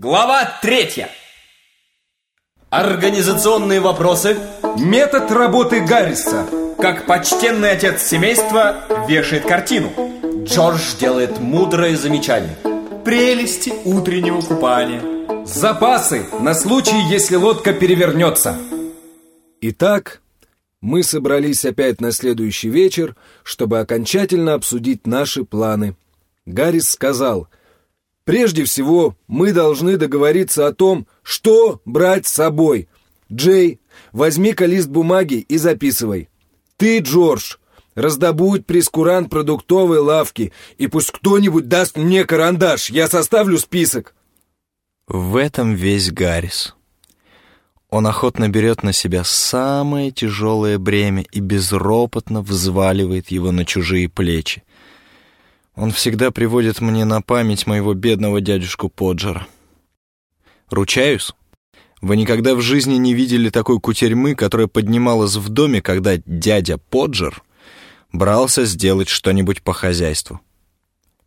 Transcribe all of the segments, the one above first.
Глава третья. Организационные вопросы. Метод работы Гарриса. Как почтенный отец семейства вешает картину. Джордж делает мудрое замечание. Прелести утреннего купания. Запасы на случай, если лодка перевернется. Итак, мы собрались опять на следующий вечер, чтобы окончательно обсудить наши планы. Гаррис сказал, прежде всего мы должны договориться о том, что брать с собой. Джей, возьми-ка лист бумаги и записывай. Ты, Джордж, раздобудь прескурант продуктовой лавки, и пусть кто-нибудь даст мне карандаш, я составлю список. В этом весь Гаррис. Он охотно берет на себя самое тяжелое бремя и безропотно взваливает его на чужие плечи. Он всегда приводит мне на память моего бедного дядюшку Поджера. Ручаюсь, вы никогда в жизни не видели такой кутерьмы, которая поднималась в доме, когда дядя Поджер брался сделать что-нибудь по хозяйству.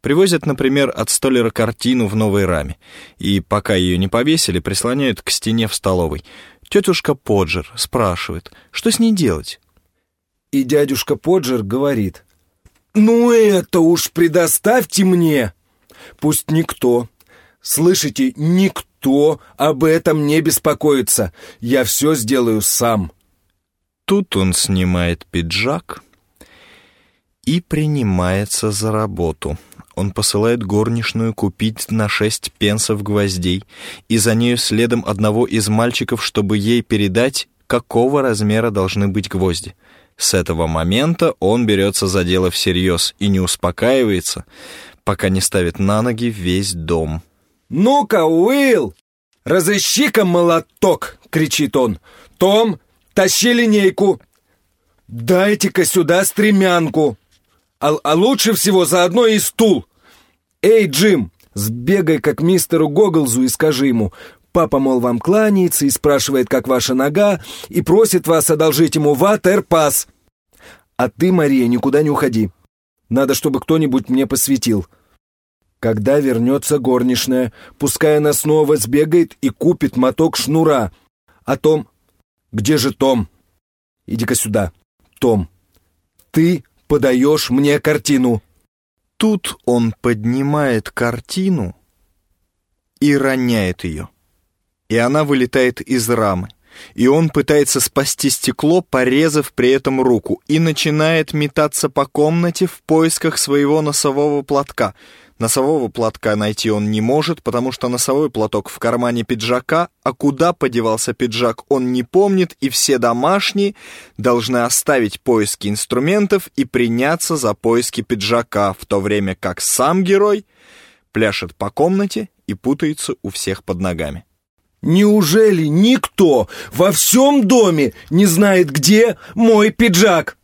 Привозят, например, от столера картину в новой раме, и пока ее не повесили, прислоняют к стене в столовой. Тетушка Поджер спрашивает, что с ней делать? И дядюшка Поджер говорит, «Ну это уж предоставьте мне! Пусть никто, слышите, никто об этом не беспокоится. Я все сделаю сам». Тут он снимает пиджак и принимается за работу. Он посылает горничную купить на шесть пенсов гвоздей и за нею следом одного из мальчиков, чтобы ей передать, какого размера должны быть гвозди. С этого момента он берется за дело всерьез и не успокаивается, пока не ставит на ноги весь дом. «Ну-ка, Уилл, разыщи-ка молоток!» — кричит он. «Том, тащи линейку! Дайте-ка сюда стремянку! А, а лучше всего заодно и стул! Эй, Джим, сбегай как к мистеру Гоглзу и скажи ему, Папа, мол, вам кланяется и спрашивает, как ваша нога, и просит вас одолжить ему ватерпас. А ты, Мария, никуда не уходи. Надо, чтобы кто-нибудь мне посветил. Когда вернется горничная, пускай она снова сбегает и купит моток шнура. А Том... Где же Том? Иди-ка сюда. Том, ты подаешь мне картину. Тут он поднимает картину и роняет ее и она вылетает из рамы. И он пытается спасти стекло, порезав при этом руку, и начинает метаться по комнате в поисках своего носового платка. Носового платка найти он не может, потому что носовой платок в кармане пиджака, а куда подевался пиджак он не помнит, и все домашние должны оставить поиски инструментов и приняться за поиски пиджака, в то время как сам герой пляшет по комнате и путается у всех под ногами. Неужели никто во всем доме не знает, где мой пиджак?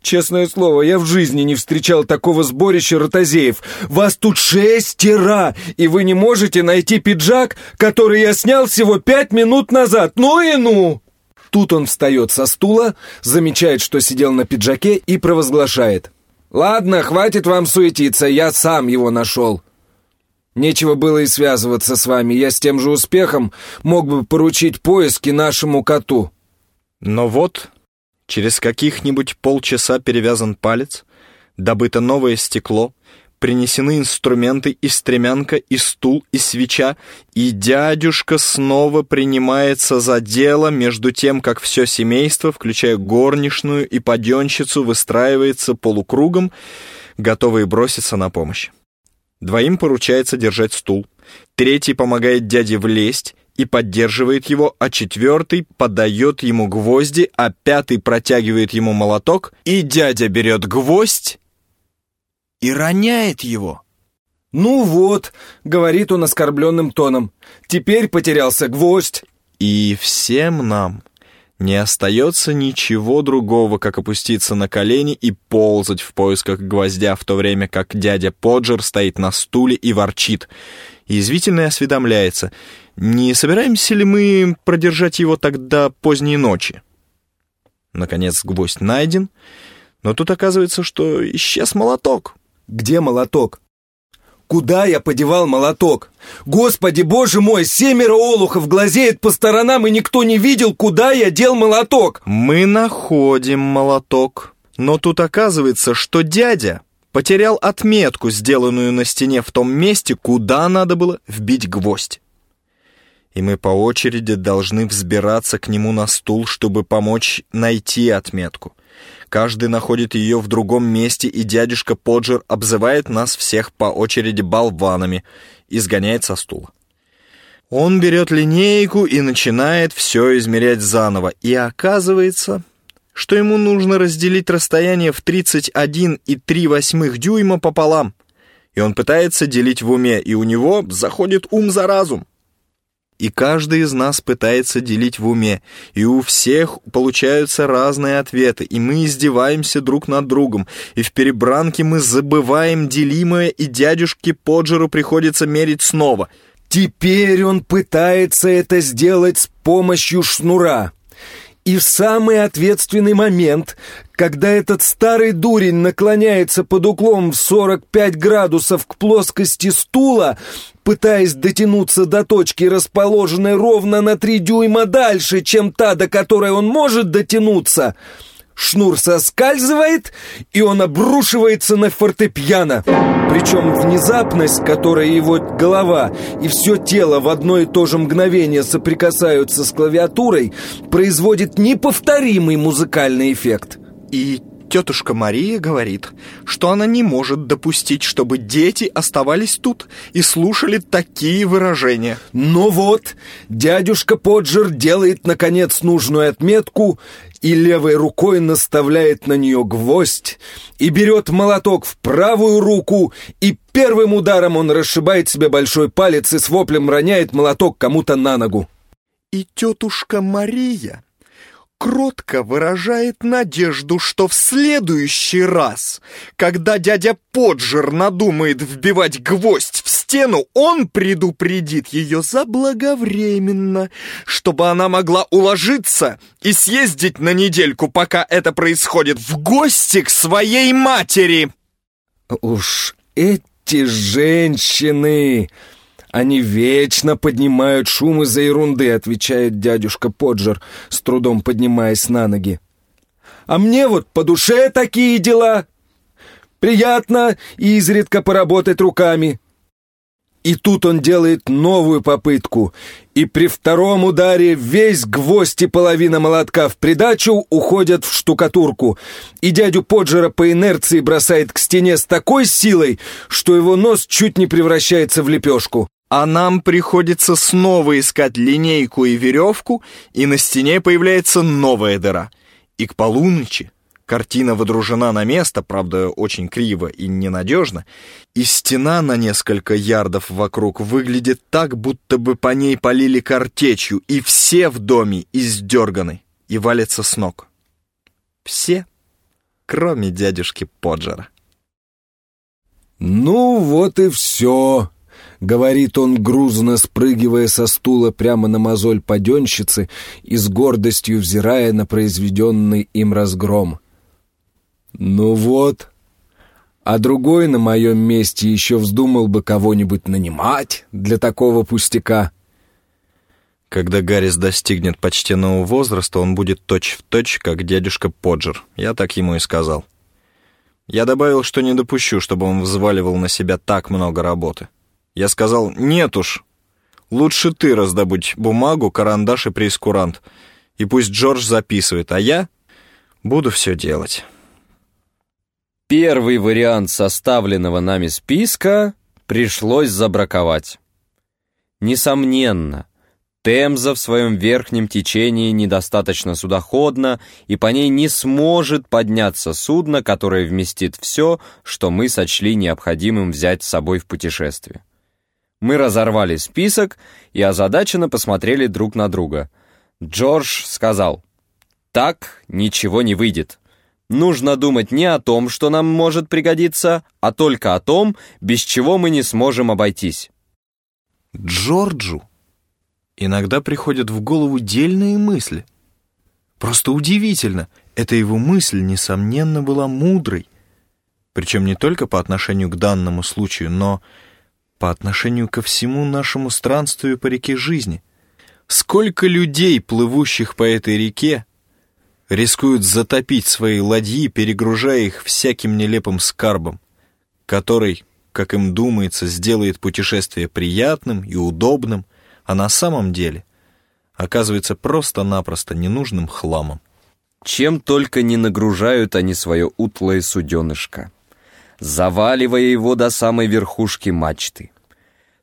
Честное слово, я в жизни не встречал такого сборища ротозеев. Вас тут шестеро, и вы не можете найти пиджак, который я снял всего пять минут назад. Ну и ну! Тут он встает со стула, замечает, что сидел на пиджаке и провозглашает. «Ладно, хватит вам суетиться, я сам его нашел». Нечего было и связываться с вами. Я с тем же успехом мог бы поручить поиски нашему коту. Но вот, через каких-нибудь полчаса перевязан палец, добыто новое стекло, принесены инструменты и стремянка, и стул, и свеча, и дядюшка снова принимается за дело, между тем, как все семейство, включая горничную и паденщицу, выстраивается полукругом, готовые броситься на помощь. Двоим поручается держать стул, третий помогает дяде влезть и поддерживает его, а четвертый подает ему гвозди, а пятый протягивает ему молоток, и дядя берет гвоздь и роняет его. «Ну вот», — говорит он оскорбленным тоном, — «теперь потерялся гвоздь». И всем нам не остается ничего другого, как опуститься на колени и ползать в поисках гвоздя, в то время как дядя Поджер стоит на стуле и ворчит. Язвительно осведомляется, не собираемся ли мы продержать его тогда поздней ночи? Наконец гвоздь найден, но тут оказывается, что исчез молоток. Где молоток? Куда я подевал молоток. Господи, боже мой, семеро олухов глазеет по сторонам, и никто не видел, куда я дел молоток. Мы находим молоток. Но тут оказывается, что дядя потерял отметку, сделанную на стене в том месте, куда надо было вбить гвоздь. И мы по очереди должны взбираться к нему на стул, чтобы помочь найти отметку. Каждый находит ее в другом месте, и дядюшка Поджер обзывает нас всех по очереди болванами и сгоняет со стула. Он берет линейку и начинает все измерять заново. И оказывается, что ему нужно разделить расстояние в 31,3 дюйма пополам. И он пытается делить в уме, и у него заходит ум за разум. И каждый из нас пытается делить в уме, и у всех получаются разные ответы, и мы издеваемся друг над другом, и в перебранке мы забываем делимое, и дядюшке Поджеру приходится мерить снова. Теперь он пытается это сделать с помощью шнура. И в самый ответственный момент, когда этот старый дурень наклоняется под углом в 45 градусов к плоскости стула, пытаясь дотянуться до точки, расположенной ровно на 3 дюйма дальше, чем та, до которой он может дотянуться, шнур соскальзывает, и он обрушивается на фортепиано. Причем внезапность, которой его голова и все тело в одно и то же мгновение соприкасаются с клавиатурой, производит неповторимый музыкальный эффект. И тетушка Мария говорит, что она не может допустить, чтобы дети оставались тут и слушали такие выражения. Но вот, дядюшка Поджер делает, наконец, нужную отметку и левой рукой наставляет на нее гвоздь, и берет молоток в правую руку, и первым ударом он расшибает себе большой палец и с воплем роняет молоток кому-то на ногу. И тетушка Мария кротко выражает надежду, что в следующий раз, когда дядя Поджер надумает вбивать гвоздь в стену, он предупредит ее заблаговременно, чтобы она могла уложиться и съездить на недельку, пока это происходит, в гости к своей матери. Уж эти женщины... Они вечно поднимают шум из-за ерунды, отвечает дядюшка Поджер, с трудом поднимаясь на ноги. А мне вот по душе такие дела. Приятно изредка поработать руками. И тут он делает новую попытку, и при втором ударе весь гвоздь и половина молотка в придачу уходят в штукатурку, и дядю Поджера по инерции бросает к стене с такой силой, что его нос чуть не превращается в лепешку а нам приходится снова искать линейку и веревку, и на стене появляется новая дыра. И к полуночи картина водружена на место, правда, очень криво и ненадежно, и стена на несколько ярдов вокруг выглядит так, будто бы по ней полили картечью, и все в доме издерганы и валятся с ног. Все, кроме дядюшки Поджера. «Ну вот и все», Говорит он, грузно спрыгивая со стула прямо на мозоль паденщицы и с гордостью взирая на произведенный им разгром. «Ну вот, а другой на моем месте еще вздумал бы кого-нибудь нанимать для такого пустяка». Когда Гаррис достигнет почтенного возраста, он будет точь-в-точь, точь, как дядюшка Поджер. Я так ему и сказал. Я добавил, что не допущу, чтобы он взваливал на себя так много работы. Я сказал, нет уж, лучше ты раздобудь бумагу, карандаш и прейскурант, и пусть Джордж записывает, а я буду все делать. Первый вариант составленного нами списка пришлось забраковать. Несомненно, Темза в своем верхнем течении недостаточно судоходна, и по ней не сможет подняться судно, которое вместит все, что мы сочли необходимым взять с собой в путешествие. Мы разорвали список и озадаченно посмотрели друг на друга. Джордж сказал, «Так ничего не выйдет. Нужно думать не о том, что нам может пригодиться, а только о том, без чего мы не сможем обойтись». Джорджу иногда приходят в голову дельные мысли. Просто удивительно, эта его мысль, несомненно, была мудрой. Причем не только по отношению к данному случаю, но по отношению ко всему нашему странствию по реке жизни. Сколько людей, плывущих по этой реке, рискуют затопить свои ладьи, перегружая их всяким нелепым скарбом, который, как им думается, сделает путешествие приятным и удобным, а на самом деле оказывается просто-напросто ненужным хламом. Чем только не нагружают они свое утлое суденышко, заваливая его до самой верхушки мачты.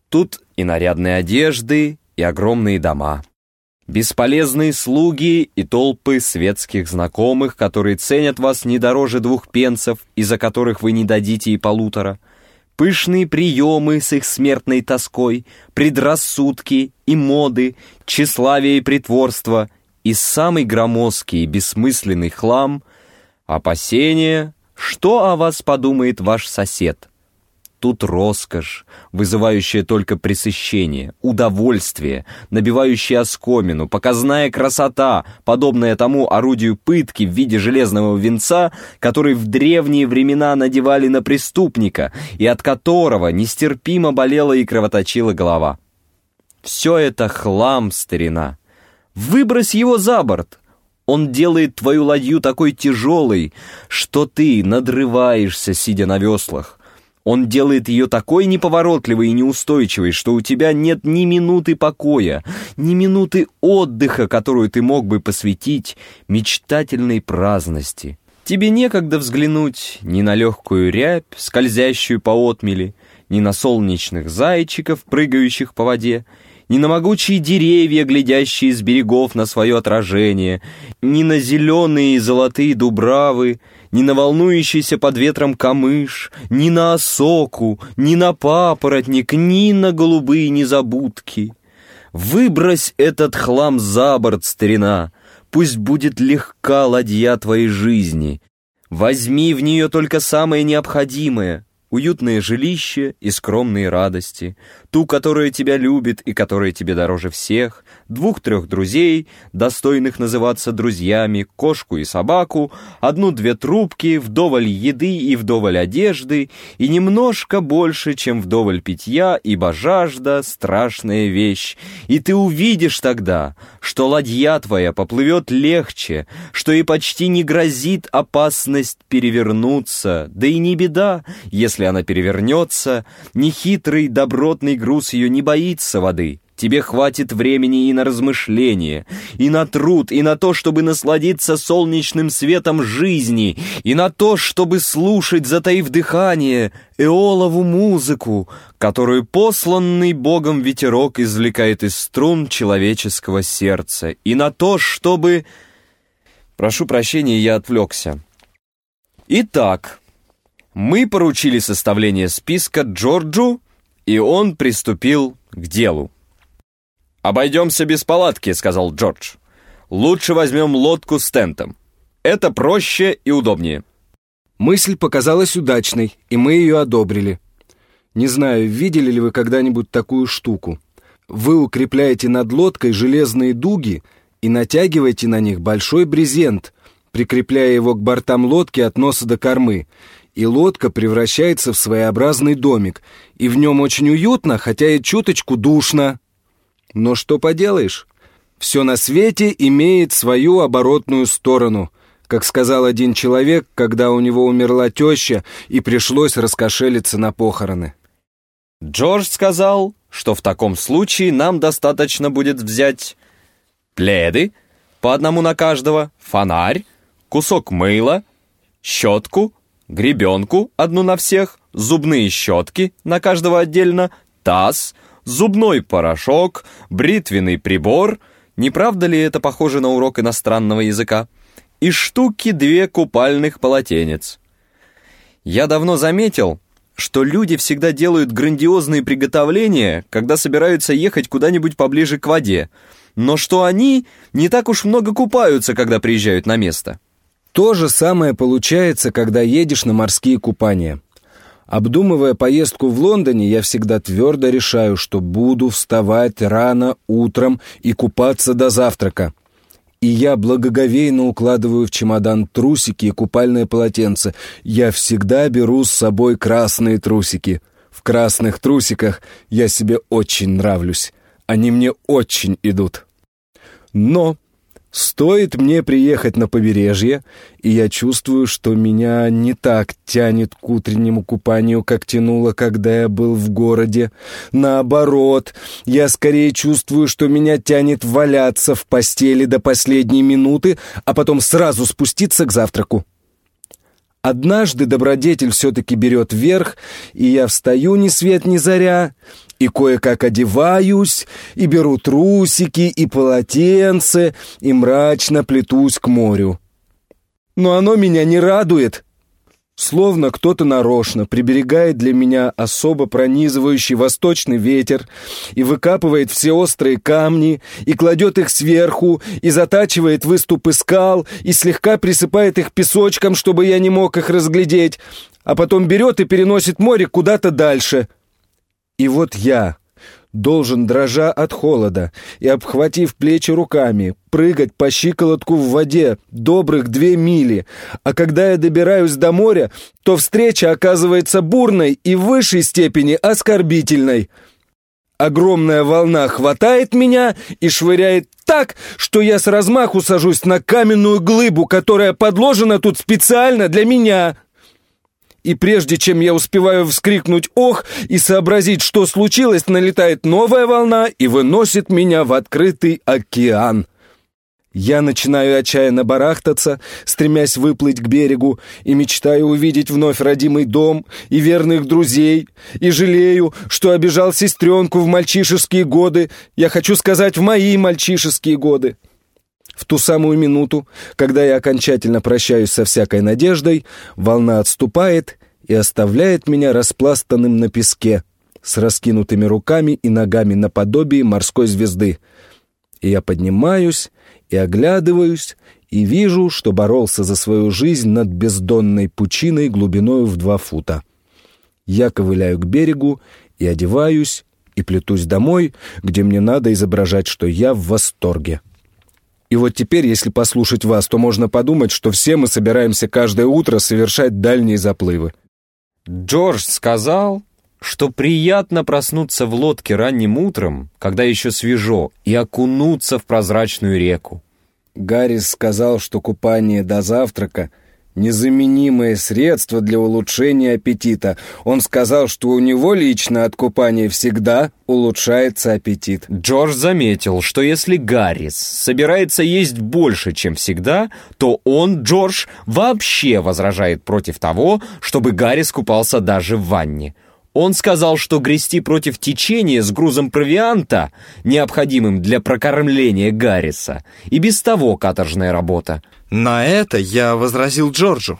Тут и нарядные одежды, и огромные дома, бесполезные слуги и толпы светских знакомых, которые ценят вас не дороже двух пенсов, из-за которых вы не дадите и полутора, пышные приемы с их смертной тоской, предрассудки и моды, тщеславие и притворство — и самый громоздкий и бессмысленный хлам — опасения, что о вас подумает ваш сосед. Тут роскошь, вызывающая только пресыщение, удовольствие, набивающее оскомину, показная красота, подобная тому орудию пытки в виде железного венца, который в древние времена надевали на преступника и от которого нестерпимо болела и кровоточила голова. Все это хлам, старина, Выбрось его за борт. Он делает твою ладью такой тяжелой, что ты надрываешься, сидя на веслах. Он делает ее такой неповоротливой и неустойчивой, что у тебя нет ни минуты покоя, ни минуты отдыха, которую ты мог бы посвятить мечтательной праздности. Тебе некогда взглянуть ни на легкую рябь, скользящую по отмели, ни на солнечных зайчиков, прыгающих по воде, ни на могучие деревья, глядящие с берегов на свое отражение, ни на зеленые и золотые дубравы, ни на волнующийся под ветром камыш, ни на осоку, ни на папоротник, ни на голубые незабудки. Выбрось этот хлам за борт, старина, пусть будет легка ладья твоей жизни. Возьми в нее только самое необходимое — уютное жилище и скромные радости, ту, которая тебя любит и которая тебе дороже всех, двух-трех друзей, достойных называться друзьями, кошку и собаку, одну-две трубки, вдоволь еды и вдоволь одежды, и немножко больше, чем вдоволь питья, ибо жажда — страшная вещь, и ты увидишь тогда, что ладья твоя поплывет легче, что и почти не грозит опасность перевернуться, да и не беда, если она перевернется, нехитрый добротный груз ее не боится воды. Тебе хватит времени и на размышления, и на труд, и на то, чтобы насладиться солнечным светом жизни, и на то, чтобы слушать, затаив дыхание, эолову музыку, которую посланный Богом ветерок извлекает из струн человеческого сердца, и на то, чтобы... Прошу прощения, я отвлекся. Итак, мы поручили составление списка Джорджу, и он приступил к делу. «Обойдемся без палатки», — сказал Джордж. «Лучше возьмем лодку с тентом. Это проще и удобнее». Мысль показалась удачной, и мы ее одобрили. Не знаю, видели ли вы когда-нибудь такую штуку. Вы укрепляете над лодкой железные дуги и натягиваете на них большой брезент, прикрепляя его к бортам лодки от носа до кормы, и лодка превращается в своеобразный домик, и в нем очень уютно, хотя и чуточку душно. Но что поделаешь? Все на свете имеет свою оборотную сторону, как сказал один человек, когда у него умерла теща и пришлось раскошелиться на похороны. Джордж сказал, что в таком случае нам достаточно будет взять пледы, по одному на каждого, фонарь, кусок мыла, щетку, гребенку, одну на всех, зубные щетки, на каждого отдельно, таз, зубной порошок, бритвенный прибор, не правда ли это похоже на урок иностранного языка, и штуки две купальных полотенец. Я давно заметил, что люди всегда делают грандиозные приготовления, когда собираются ехать куда-нибудь поближе к воде, но что они не так уж много купаются, когда приезжают на место. То же самое получается, когда едешь на морские купания. Обдумывая поездку в Лондоне, я всегда твердо решаю, что буду вставать рано утром и купаться до завтрака. И я благоговейно укладываю в чемодан трусики и купальное полотенце. Я всегда беру с собой красные трусики. В красных трусиках я себе очень нравлюсь. Они мне очень идут. Но стоит мне приехать на побережье, и я чувствую, что меня не так тянет к утреннему купанию, как тянуло, когда я был в городе. Наоборот, я скорее чувствую, что меня тянет валяться в постели до последней минуты, а потом сразу спуститься к завтраку. Однажды добродетель все-таки берет верх, и я встаю ни свет ни заря, и кое-как одеваюсь, и беру трусики, и полотенце, и мрачно плетусь к морю. Но оно меня не радует. Словно кто-то нарочно приберегает для меня особо пронизывающий восточный ветер и выкапывает все острые камни, и кладет их сверху, и затачивает выступы скал, и слегка присыпает их песочком, чтобы я не мог их разглядеть, а потом берет и переносит море куда-то дальше. И вот я, должен, дрожа от холода и обхватив плечи руками, прыгать по щиколотку в воде добрых две мили, а когда я добираюсь до моря, то встреча оказывается бурной и в высшей степени оскорбительной. Огромная волна хватает меня и швыряет так, что я с размаху сажусь на каменную глыбу, которая подложена тут специально для меня и прежде чем я успеваю вскрикнуть «ох» и сообразить, что случилось, налетает новая волна и выносит меня в открытый океан. Я начинаю отчаянно барахтаться, стремясь выплыть к берегу, и мечтаю увидеть вновь родимый дом и верных друзей, и жалею, что обижал сестренку в мальчишеские годы, я хочу сказать, в мои мальчишеские годы. В ту самую минуту, когда я окончательно прощаюсь со всякой надеждой, волна отступает и оставляет меня распластанным на песке, с раскинутыми руками и ногами наподобие морской звезды. И я поднимаюсь и оглядываюсь, и вижу, что боролся за свою жизнь над бездонной пучиной глубиною в два фута. Я ковыляю к берегу и одеваюсь, и плетусь домой, где мне надо изображать, что я в восторге. И вот теперь, если послушать вас, то можно подумать, что все мы собираемся каждое утро совершать дальние заплывы. Джордж сказал, что приятно проснуться в лодке ранним утром, когда еще свежо, и окунуться в прозрачную реку. Гаррис сказал, что купание до завтрака незаменимое средство для улучшения аппетита. Он сказал, что у него лично от купания всегда улучшается аппетит. Джордж заметил, что если Гаррис собирается есть больше, чем всегда, то он, Джордж, вообще возражает против того, чтобы Гаррис купался даже в ванне. Он сказал, что грести против течения с грузом провианта, необходимым для прокормления Гарриса, и без того каторжная работа. На это я возразил Джорджу,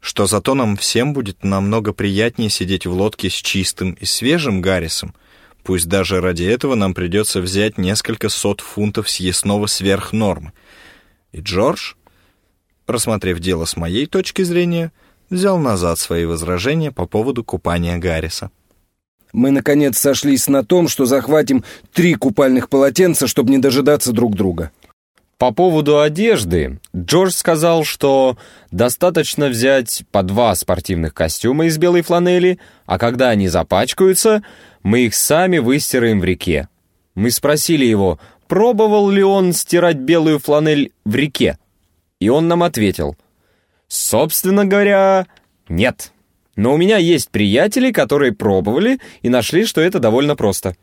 что зато нам всем будет намного приятнее сидеть в лодке с чистым и свежим Гаррисом, пусть даже ради этого нам придется взять несколько сот фунтов съестного сверх нормы. И Джордж, просмотрев дело с моей точки зрения, взял назад свои возражения по поводу купания Гарриса. Мы, наконец, сошлись на том, что захватим три купальных полотенца, чтобы не дожидаться друг друга. По поводу одежды, Джордж сказал, что достаточно взять по два спортивных костюма из белой фланели, а когда они запачкаются, мы их сами выстираем в реке. Мы спросили его, пробовал ли он стирать белую фланель в реке, и он нам ответил, собственно говоря, нет. Но у меня есть приятели, которые пробовали и нашли, что это довольно просто.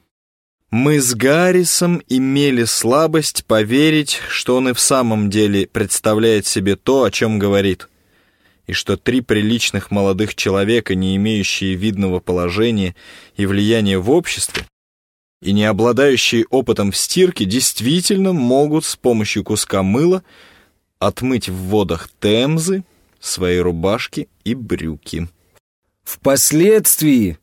Мы с Гаррисом имели слабость поверить, что он и в самом деле представляет себе то, о чем говорит, и что три приличных молодых человека, не имеющие видного положения и влияния в обществе, и не обладающие опытом в стирке, действительно могут с помощью куска мыла отмыть в водах Темзы свои рубашки и брюки. Впоследствии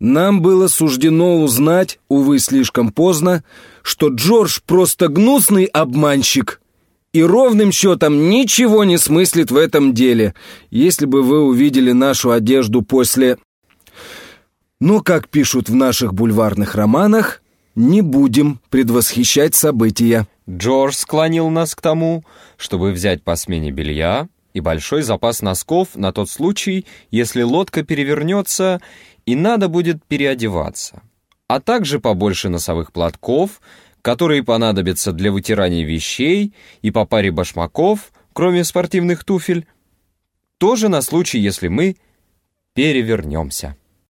нам было суждено узнать, увы, слишком поздно, что Джордж просто гнусный обманщик и ровным счетом ничего не смыслит в этом деле. Если бы вы увидели нашу одежду после... Но, как пишут в наших бульварных романах, не будем предвосхищать события. Джордж склонил нас к тому, чтобы взять по смене белья и большой запас носков на тот случай, если лодка перевернется, и надо будет переодеваться. А также побольше носовых платков, которые понадобятся для вытирания вещей, и по паре башмаков, кроме спортивных туфель, тоже на случай, если мы перевернемся.